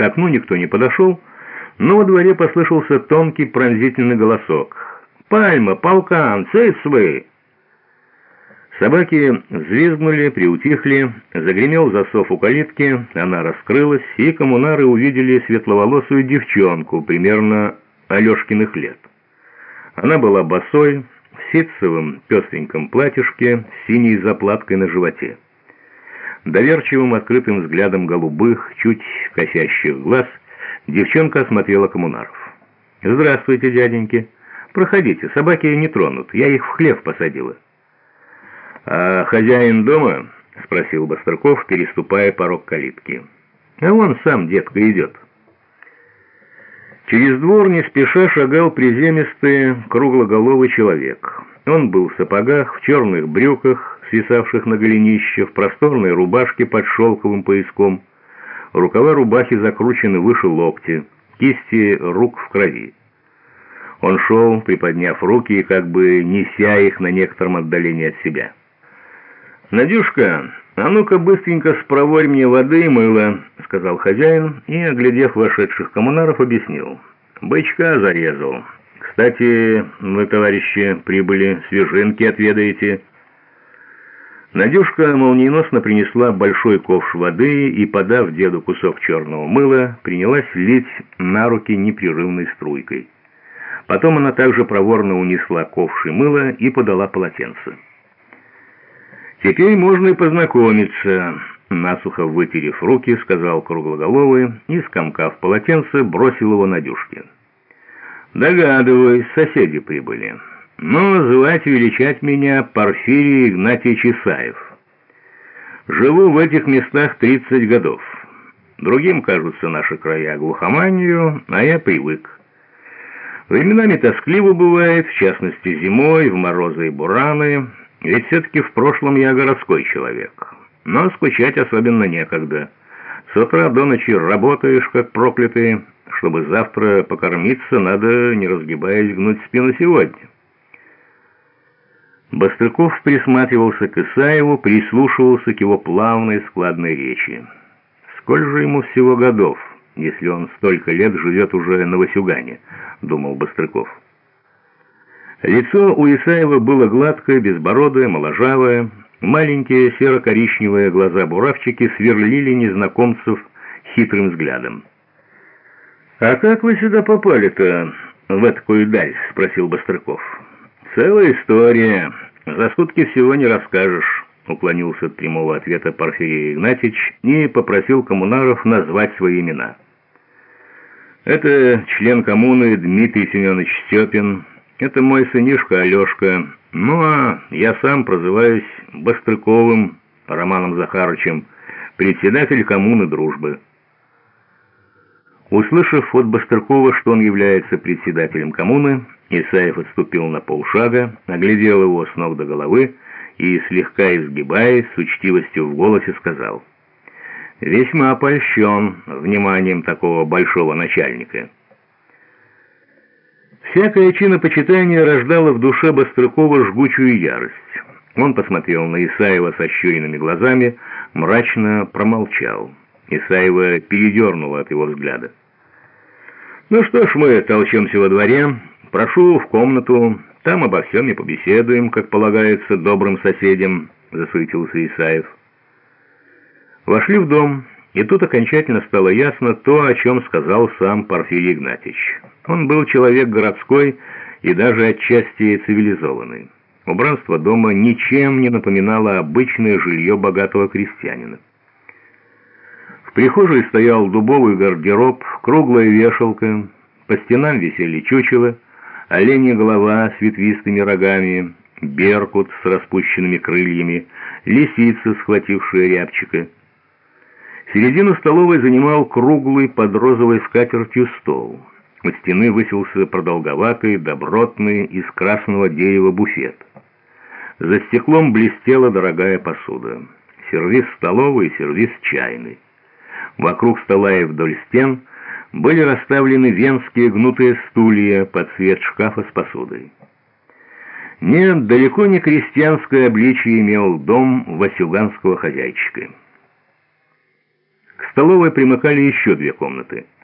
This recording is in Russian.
К окну никто не подошел, но во дворе послышался тонкий пронзительный голосок. «Пальма, полкан, цыцвы!» Собаки взвизгнули, приутихли, загремел засов у калитки, она раскрылась, и коммунары увидели светловолосую девчонку, примерно Алешкиных лет. Она была босой, в ситцевом пестреньком платьишке, синей заплаткой на животе. Доверчивым открытым взглядом голубых, чуть косящих глаз, девчонка осмотрела коммунаров. «Здравствуйте, дяденьки. Проходите, собаки не тронут, я их в хлев посадила». «А хозяин дома?» — спросил Бастрыков, переступая порог калитки. «А он сам, детка, идет». Через двор не спеша шагал приземистый, круглоголовый человек. Он был в сапогах, в черных брюках, свисавших на голенище, в просторной рубашке под шелковым пояском. Рукава рубахи закручены выше локти, кисти рук в крови. Он шел, приподняв руки и как бы неся их на некотором отдалении от себя. «Надюшка, а ну-ка быстренько спроворь мне воды и мыла», — сказал хозяин и, оглядев вошедших коммунаров, объяснил. «Бычка зарезал. Кстати, вы, товарищи, прибыли, свежинки отведаете». Надюшка молниеносно принесла большой ковш воды и, подав деду кусок черного мыла, принялась лить на руки непрерывной струйкой. Потом она также проворно унесла ковш и мыло и подала полотенце. «Теперь можно и познакомиться», — насухо вытерев руки, сказал круглоголовый и, скомкав полотенце, бросил его Надюшке. «Догадываюсь, соседи прибыли. Но звать величать меня Порфирий Игнатьевич Исаев. Живу в этих местах 30 годов. Другим кажутся наши края глухоманию, а я привык. Временами тоскливо бывает, в частности зимой, в морозы и бураны». Ведь все-таки в прошлом я городской человек. Но скучать особенно некогда. С утра до ночи работаешь, как проклятый. Чтобы завтра покормиться, надо, не разгибаясь, гнуть спину сегодня. Бастрыков присматривался к Исаеву, прислушивался к его плавной складной речи. «Сколь же ему всего годов, если он столько лет живет уже на Васюгане?» — думал Бастрыков. Лицо у Исаева было гладкое, безбородое, моложавое. Маленькие серо-коричневые глаза-буравчики сверлили незнакомцев хитрым взглядом. «А как вы сюда попали-то, в такую даль?» — спросил Бастрыков. «Целая история. За сутки всего не расскажешь», — уклонился от прямого ответа Порфирий Игнатьич и попросил коммунаров назвать свои имена. «Это член коммуны Дмитрий Семенович Степин». Это мой сынишка Алешка. Ну, а я сам прозываюсь Бастрыковым Романом Захарычем, председатель коммуны дружбы. Услышав от Бастрыкова, что он является председателем коммуны, Исаев отступил на полшага, оглядел его с ног до головы и, слегка изгибаясь, с учтивостью в голосе сказал, «Весьма польщен вниманием такого большого начальника». Всякое чинопочитание рождало в душе Бастрыкова жгучую ярость. Он посмотрел на Исаева с ощуренными глазами, мрачно промолчал. Исаева передернуло от его взгляда. «Ну что ж, мы толчемся во дворе. Прошу в комнату. Там обо всем и побеседуем, как полагается добрым соседям», — засуетился Исаев. Вошли в дом. И тут окончательно стало ясно то, о чем сказал сам Порфирий Игнатьевич. Он был человек городской и даже отчасти цивилизованный. Убранство дома ничем не напоминало обычное жилье богатого крестьянина. В прихожей стоял дубовый гардероб, круглая вешалка, по стенам висели чучела, оленья голова с ветвистыми рогами, беркут с распущенными крыльями, лисица, схватившая рябчика — Середину столовой занимал круглый под розовой скатертью стол. У стены высился продолговатый, добротный, из красного дерева буфет. За стеклом блестела дорогая посуда. Сервиз столовый и сервиз чайный. Вокруг стола и вдоль стен были расставлены венские гнутые стулья под цвет шкафа с посудой. Нет, далеко не крестьянское обличие имел дом васюганского хозяйчика. столовой примыкали еще две комнаты.